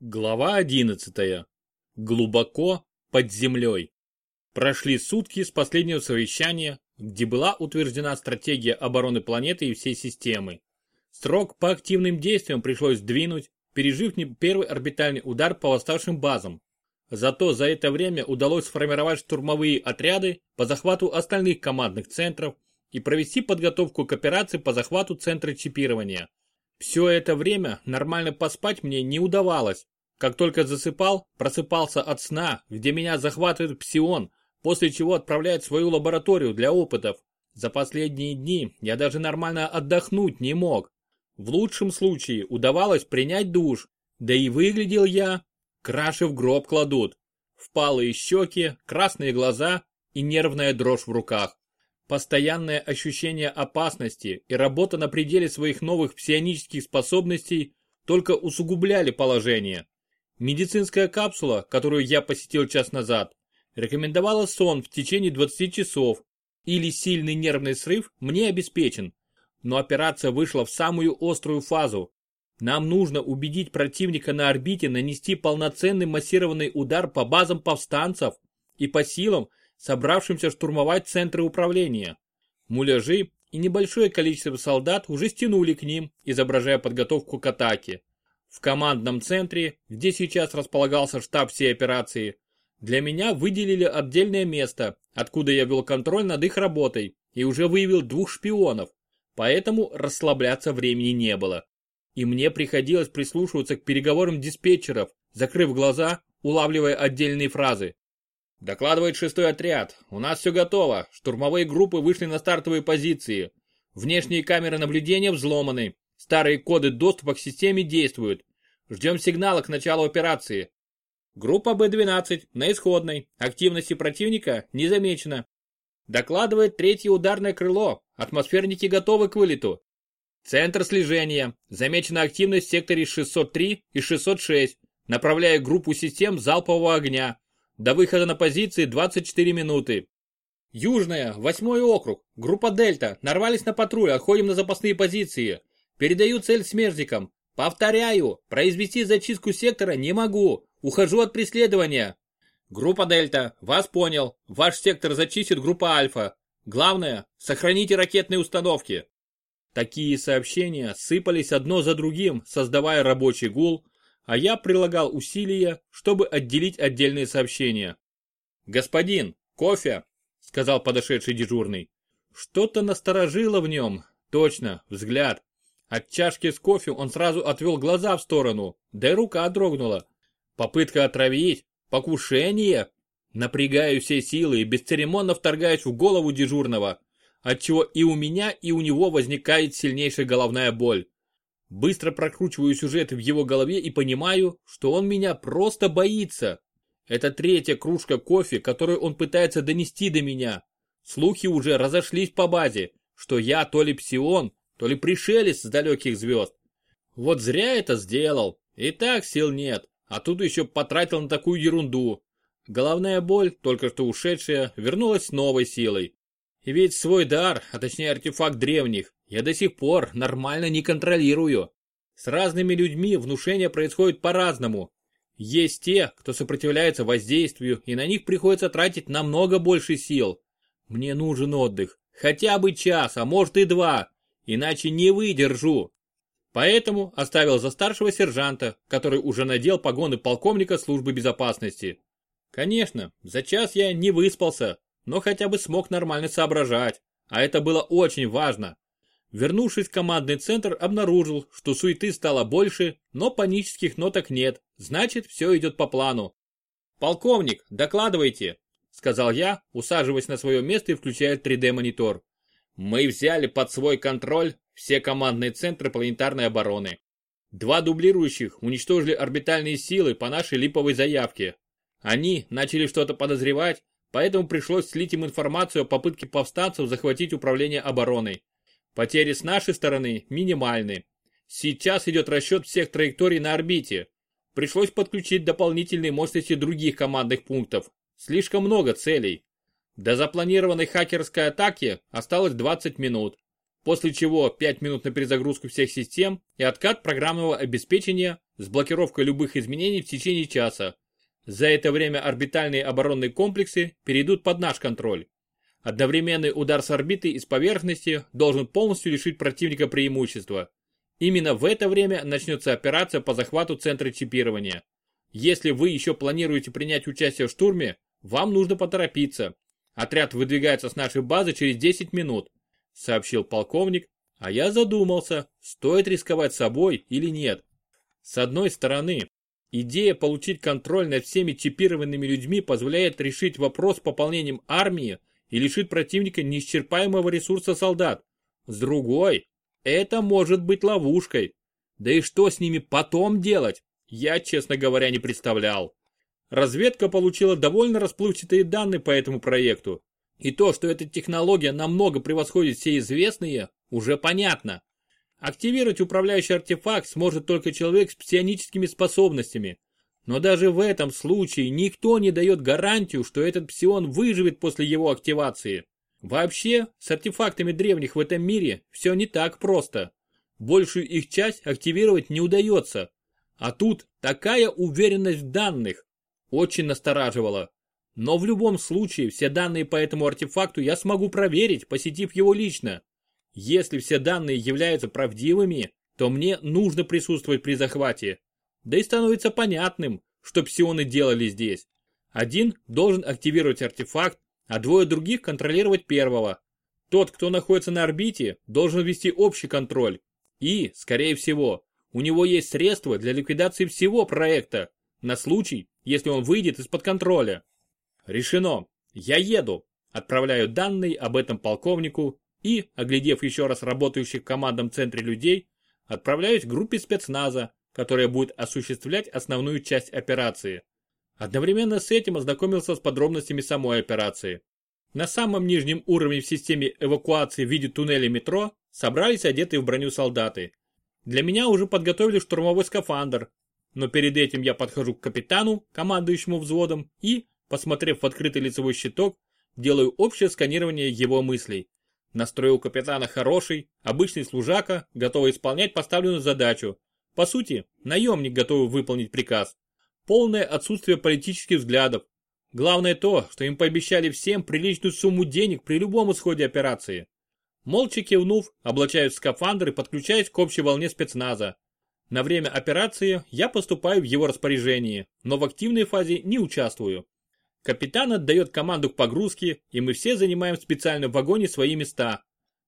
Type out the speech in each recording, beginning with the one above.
Глава 11. Глубоко под землей. Прошли сутки с последнего совещания, где была утверждена стратегия обороны планеты и всей системы. Срок по активным действиям пришлось сдвинуть, пережив не первый орбитальный удар по восставшим базам. Зато за это время удалось сформировать штурмовые отряды по захвату остальных командных центров и провести подготовку к операции по захвату центра чипирования. Все это время нормально поспать мне не удавалось. Как только засыпал, просыпался от сна, где меня захватывает псион, после чего отправляет в свою лабораторию для опытов. За последние дни я даже нормально отдохнуть не мог. В лучшем случае удавалось принять душ, да и выглядел я, краши в гроб кладут. Впалые щеки, красные глаза и нервная дрожь в руках. Постоянное ощущение опасности и работа на пределе своих новых псионических способностей только усугубляли положение. Медицинская капсула, которую я посетил час назад, рекомендовала сон в течение 20 часов или сильный нервный срыв мне обеспечен. Но операция вышла в самую острую фазу. Нам нужно убедить противника на орбите нанести полноценный массированный удар по базам повстанцев и по силам, собравшимся штурмовать центры управления. Муляжи и небольшое количество солдат уже стянули к ним, изображая подготовку к атаке. В командном центре, где сейчас располагался штаб всей операции, для меня выделили отдельное место, откуда я вел контроль над их работой и уже выявил двух шпионов, поэтому расслабляться времени не было. И мне приходилось прислушиваться к переговорам диспетчеров, закрыв глаза, улавливая отдельные фразы. Докладывает шестой отряд. У нас все готово. Штурмовые группы вышли на стартовые позиции. Внешние камеры наблюдения взломаны. Старые коды доступа к системе действуют. Ждем сигнала к началу операции. Группа Б-12 на исходной. Активности противника не замечено. Докладывает третье ударное крыло. Атмосферники готовы к вылету. Центр слежения. Замечена активность в секторе 603 и 606. Направляя группу систем залпового огня. До выхода на позиции 24 минуты. Южная, восьмой округ, группа Дельта, нарвались на патруль, отходим на запасные позиции. Передаю цель смертникам. Повторяю, произвести зачистку сектора не могу. Ухожу от преследования. Группа Дельта, вас понял. Ваш сектор зачистит группа Альфа. Главное, сохраните ракетные установки. Такие сообщения сыпались одно за другим, создавая рабочий гул, а я прилагал усилия, чтобы отделить отдельные сообщения. «Господин, кофе!» — сказал подошедший дежурный. Что-то насторожило в нем. Точно, взгляд. От чашки с кофе он сразу отвел глаза в сторону, да и рука дрогнула. Попытка отравить? Покушение? Напрягаю все силы и бесцеремонно вторгаюсь в голову дежурного, отчего и у меня, и у него возникает сильнейшая головная боль. Быстро прокручиваю сюжет в его голове и понимаю, что он меня просто боится. Это третья кружка кофе, которую он пытается донести до меня. Слухи уже разошлись по базе, что я то ли псион, то ли пришелец с далеких звезд. Вот зря это сделал. И так сил нет, а тут еще потратил на такую ерунду. Головная боль, только что ушедшая, вернулась с новой силой. И ведь свой дар, а точнее артефакт древних, я до сих пор нормально не контролирую. С разными людьми внушение происходит по-разному. Есть те, кто сопротивляется воздействию, и на них приходится тратить намного больше сил. Мне нужен отдых. Хотя бы час, а может и два. Иначе не выдержу. Поэтому оставил за старшего сержанта, который уже надел погоны полковника службы безопасности. Конечно, за час я не выспался, но хотя бы смог нормально соображать. А это было очень важно. Вернувшись в командный центр, обнаружил, что суеты стало больше, но панических ноток нет, значит, все идет по плану. «Полковник, докладывайте», — сказал я, усаживаясь на свое место и включая 3D-монитор. «Мы взяли под свой контроль все командные центры планетарной обороны. Два дублирующих уничтожили орбитальные силы по нашей липовой заявке. Они начали что-то подозревать, поэтому пришлось слить им информацию о попытке повстанцев захватить управление обороной. Потери с нашей стороны минимальны. Сейчас идет расчет всех траекторий на орбите. Пришлось подключить дополнительные мощности других командных пунктов. Слишком много целей. До запланированной хакерской атаки осталось 20 минут. После чего 5 минут на перезагрузку всех систем и откат программного обеспечения с блокировкой любых изменений в течение часа. За это время орбитальные оборонные комплексы перейдут под наш контроль. Одновременный удар с орбиты и с поверхности должен полностью лишить противника преимущества. Именно в это время начнется операция по захвату центра чипирования. Если вы еще планируете принять участие в штурме, вам нужно поторопиться. Отряд выдвигается с нашей базы через 10 минут, сообщил полковник, а я задумался, стоит рисковать собой или нет. С одной стороны, идея получить контроль над всеми чипированными людьми позволяет решить вопрос с пополнением армии и лишит противника неисчерпаемого ресурса солдат. С другой, это может быть ловушкой. Да и что с ними потом делать, я, честно говоря, не представлял. Разведка получила довольно расплывчатые данные по этому проекту. И то, что эта технология намного превосходит все известные, уже понятно. Активировать управляющий артефакт сможет только человек с псионическими способностями. Но даже в этом случае никто не дает гарантию, что этот псион выживет после его активации. Вообще, с артефактами древних в этом мире все не так просто. Большую их часть активировать не удается. А тут такая уверенность в данных. Очень настораживала. Но в любом случае все данные по этому артефакту я смогу проверить, посетив его лично. Если все данные являются правдивыми, то мне нужно присутствовать при захвате. Да и становится понятным, что псионы делали здесь. Один должен активировать артефакт, а двое других контролировать первого. Тот, кто находится на орбите, должен вести общий контроль. И, скорее всего, у него есть средства для ликвидации всего проекта, на случай, если он выйдет из-под контроля. Решено. Я еду. Отправляю данные об этом полковнику и, оглядев еще раз работающих в командном центре людей, отправляюсь к группе спецназа, которая будет осуществлять основную часть операции. Одновременно с этим ознакомился с подробностями самой операции. На самом нижнем уровне в системе эвакуации в виде туннеля метро собрались одетые в броню солдаты. Для меня уже подготовили штурмовой скафандр, но перед этим я подхожу к капитану, командующему взводом, и, посмотрев в открытый лицевой щиток, делаю общее сканирование его мыслей. Настрой у капитана хороший, обычный служака, готовый исполнять поставленную задачу, по сути, наемник готовый выполнить приказ. Полное отсутствие политических взглядов. Главное то, что им пообещали всем приличную сумму денег при любом исходе операции. Молча кивнув, облачаюсь в скафандр и подключаюсь к общей волне спецназа. На время операции я поступаю в его распоряжение, но в активной фазе не участвую. Капитан отдает команду к погрузке, и мы все занимаем в специальном вагоне свои места.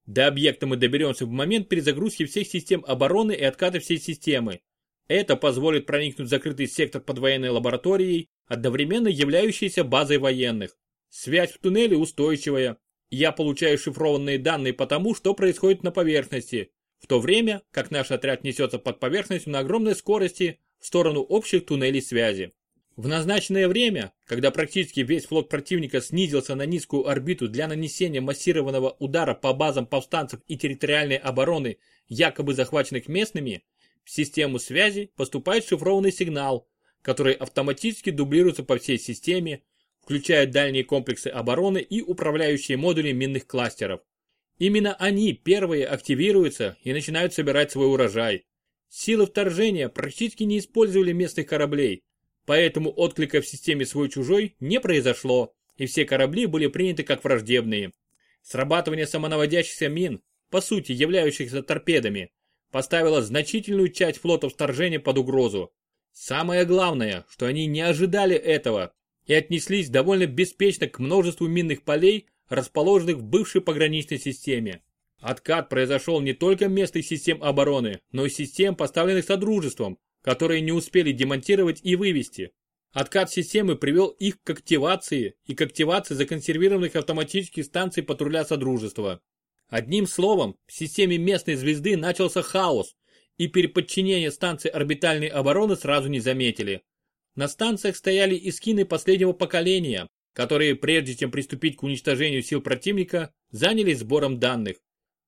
До объекта мы доберемся в момент перезагрузки всех систем обороны и отката всей системы. Это позволит проникнуть в закрытый сектор под военной лабораторией, одновременно являющийся базой военных. Связь в туннеле устойчивая. Я получаю шифрованные данные по тому, что происходит на поверхности, в то время как наш отряд несется под поверхностью на огромной скорости в сторону общих туннелей связи. В назначенное время, когда практически весь флот противника снизился на низкую орбиту для нанесения массированного удара по базам повстанцев и территориальной обороны, якобы захваченных местными, в систему связи поступает шифрованный сигнал, который автоматически дублируется по всей системе, включая дальние комплексы обороны и управляющие модули минных кластеров. Именно они первые активируются и начинают собирать свой урожай. Силы вторжения практически не использовали местных кораблей, Поэтому отклика в системе свой-чужой не произошло, и все корабли были приняты как враждебные. Срабатывание самонаводящихся мин, по сути являющихся торпедами, поставило значительную часть флота вторжения под угрозу. Самое главное, что они не ожидали этого и отнеслись довольно беспечно к множеству минных полей, расположенных в бывшей пограничной системе. Откат произошел не только местных систем обороны, но и систем, поставленных Содружеством, которые не успели демонтировать и вывести. Откат системы привел их к активации и к активации законсервированных автоматических станций патруля Содружества. Одним словом, в системе местной звезды начался хаос, и переподчинение станций орбитальной обороны сразу не заметили. На станциях стояли искины последнего поколения, которые, прежде чем приступить к уничтожению сил противника, занялись сбором данных.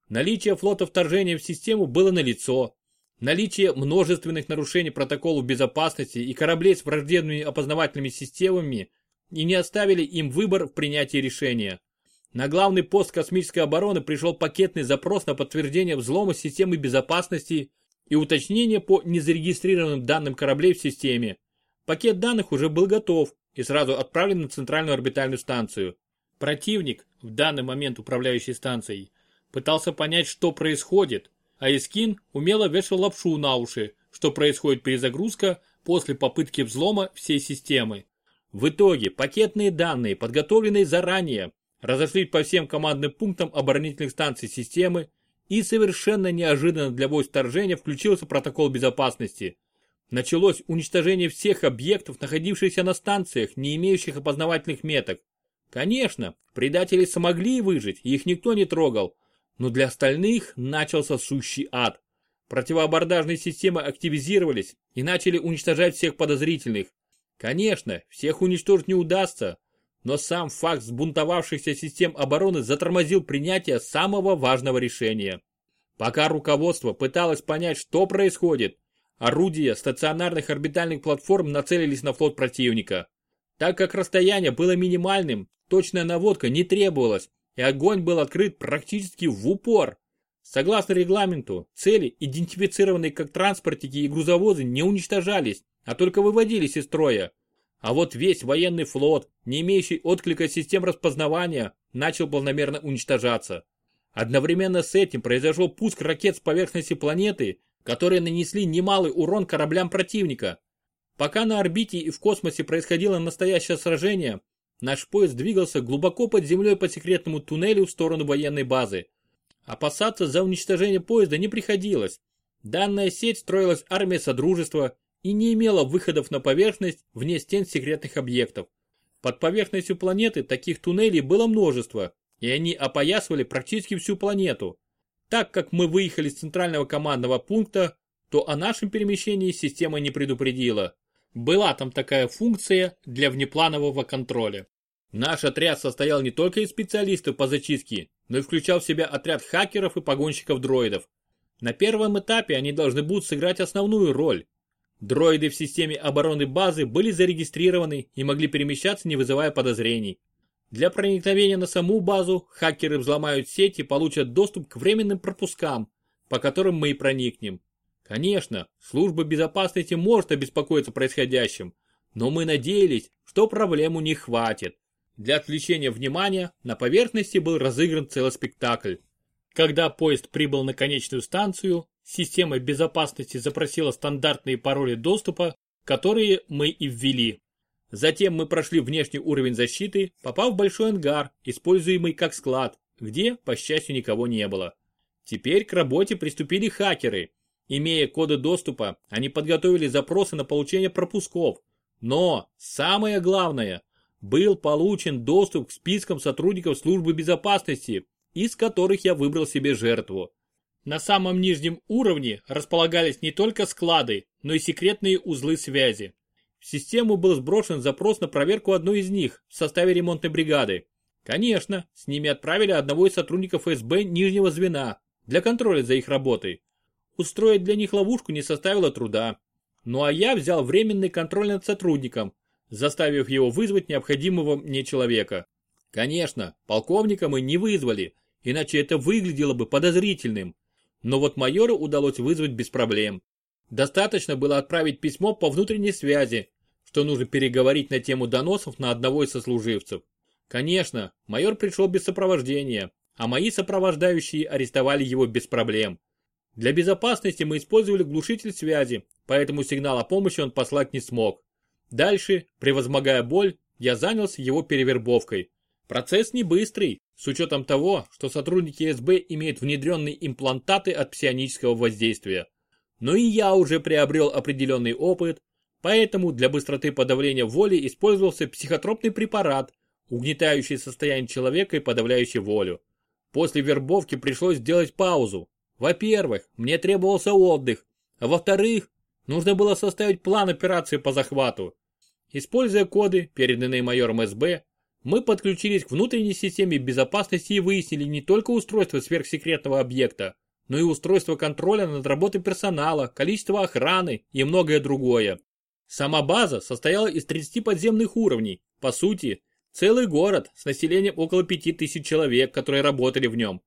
Наличие флота вторжения в систему было налицо, Наличие множественных нарушений протоколов безопасности и кораблей с враждебными опознавательными системами и не оставили им выбор в принятии решения. На главный пост космической обороны пришел пакетный запрос на подтверждение взлома системы безопасности и уточнения по незарегистрированным данным кораблей в системе. Пакет данных уже был готов и сразу отправлен на центральную орбитальную станцию. Противник, в данный момент управляющий станцией, пытался понять, что происходит, а Искин умело вешал лапшу на уши, что происходит перезагрузка после попытки взлома всей системы. В итоге пакетные данные, подготовленные заранее, разошлись по всем командным пунктам оборонительных станций системы и совершенно неожиданно для войск вторжения включился протокол безопасности. Началось уничтожение всех объектов, находившихся на станциях, не имеющих опознавательных меток. Конечно, предатели смогли выжить, их никто не трогал, но для остальных начался сущий ад. Противоабордажные системы активизировались и начали уничтожать всех подозрительных. Конечно, всех уничтожить не удастся, но сам факт сбунтовавшихся систем обороны затормозил принятие самого важного решения. Пока руководство пыталось понять, что происходит, орудия стационарных орбитальных платформ нацелились на флот противника. Так как расстояние было минимальным, точная наводка не требовалась, и огонь был открыт практически в упор. Согласно регламенту, цели, идентифицированные как транспортики и грузовозы, не уничтожались, а только выводились из строя. А вот весь военный флот, не имеющий отклика систем распознавания, начал полномерно уничтожаться. Одновременно с этим произошел пуск ракет с поверхности планеты, которые нанесли немалый урон кораблям противника. Пока на орбите и в космосе происходило настоящее сражение, Наш поезд двигался глубоко под землей по секретному туннелю в сторону военной базы. Опасаться за уничтожение поезда не приходилось. Данная сеть строилась армия Содружества и не имела выходов на поверхность вне стен секретных объектов. Под поверхностью планеты таких туннелей было множество, и они опоясывали практически всю планету. Так как мы выехали с центрального командного пункта, то о нашем перемещении система не предупредила. Была там такая функция для внепланового контроля. Наш отряд состоял не только из специалистов по зачистке, но и включал в себя отряд хакеров и погонщиков-дроидов. На первом этапе они должны будут сыграть основную роль. Дроиды в системе обороны базы были зарегистрированы и могли перемещаться, не вызывая подозрений. Для проникновения на саму базу хакеры взломают сеть и получат доступ к временным пропускам, по которым мы и проникнем. Конечно, служба безопасности может обеспокоиться происходящим, но мы надеялись, что проблему не хватит. Для отвлечения внимания на поверхности был разыгран целый спектакль. Когда поезд прибыл на конечную станцию, система безопасности запросила стандартные пароли доступа, которые мы и ввели. Затем мы прошли внешний уровень защиты, попав в большой ангар, используемый как склад, где, по счастью, никого не было. Теперь к работе приступили хакеры. Имея коды доступа, они подготовили запросы на получение пропусков. Но, самое главное, был получен доступ к спискам сотрудников службы безопасности, из которых я выбрал себе жертву. На самом нижнем уровне располагались не только склады, но и секретные узлы связи. В систему был сброшен запрос на проверку одной из них в составе ремонтной бригады. Конечно, с ними отправили одного из сотрудников СБ нижнего звена для контроля за их работой. Устроить для них ловушку не составило труда. Ну а я взял временный контроль над сотрудником, заставив его вызвать необходимого мне человека. Конечно, полковника мы не вызвали, иначе это выглядело бы подозрительным. Но вот майора удалось вызвать без проблем. Достаточно было отправить письмо по внутренней связи, что нужно переговорить на тему доносов на одного из сослуживцев. Конечно, майор пришел без сопровождения, а мои сопровождающие арестовали его без проблем. Для безопасности мы использовали глушитель связи, поэтому сигнал о помощи он послать не смог. Дальше, превозмогая боль, я занялся его перевербовкой. Процесс не быстрый, с учетом того, что сотрудники СБ имеют внедренные имплантаты от псионического воздействия. Но и я уже приобрел определенный опыт, поэтому для быстроты подавления воли использовался психотропный препарат, угнетающий состояние человека и подавляющий волю. После вербовки пришлось сделать паузу. Во-первых, мне требовался отдых, а во-вторых, нужно было составить план операции по захвату. Используя коды, переданные майором СБ, мы подключились к внутренней системе безопасности и выяснили не только устройство сверхсекретного объекта, но и устройство контроля над работой персонала, количество охраны и многое другое. Сама база состояла из 30 подземных уровней, по сути, целый город с населением около 5000 человек, которые работали в нем.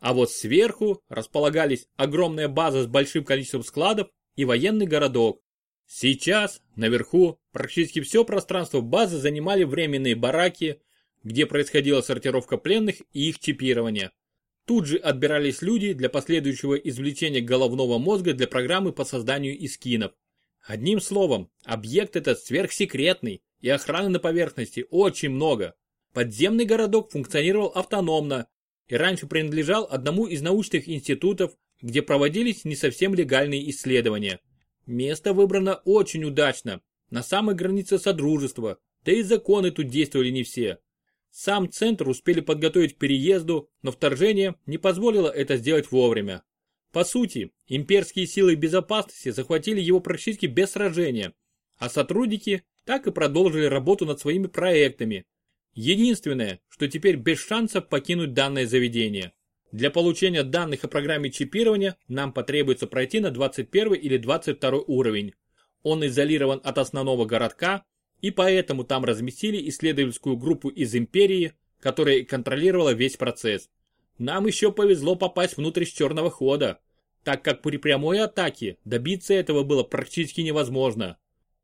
А вот сверху располагались огромная база с большим количеством складов и военный городок. Сейчас наверху практически все пространство базы занимали временные бараки, где происходила сортировка пленных и их чипирование. Тут же отбирались люди для последующего извлечения головного мозга для программы по созданию искинов. Одним словом, объект этот сверхсекретный, и охраны на поверхности очень много. Подземный городок функционировал автономно и раньше принадлежал одному из научных институтов, где проводились не совсем легальные исследования. Место выбрано очень удачно, на самой границе Содружества, да и законы тут действовали не все. Сам центр успели подготовить к переезду, но вторжение не позволило это сделать вовремя. По сути, имперские силы безопасности захватили его практически без сражения, а сотрудники так и продолжили работу над своими проектами. Единственное, что теперь без шансов покинуть данное заведение. Для получения данных о программе чипирования нам потребуется пройти на 21 или 22 уровень. Он изолирован от основного городка, и поэтому там разместили исследовательскую группу из Империи, которая контролировала весь процесс. Нам еще повезло попасть внутрь с черного хода, так как при прямой атаке добиться этого было практически невозможно.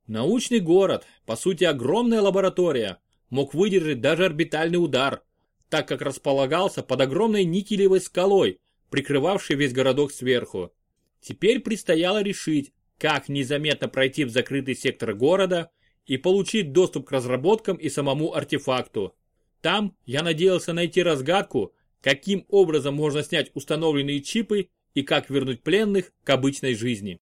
Научный город, по сути огромная лаборатория, мог выдержать даже орбитальный удар, так как располагался под огромной никелевой скалой, прикрывавшей весь городок сверху. Теперь предстояло решить, как незаметно пройти в закрытый сектор города и получить доступ к разработкам и самому артефакту. Там я надеялся найти разгадку, каким образом можно снять установленные чипы и как вернуть пленных к обычной жизни.